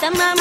Tamam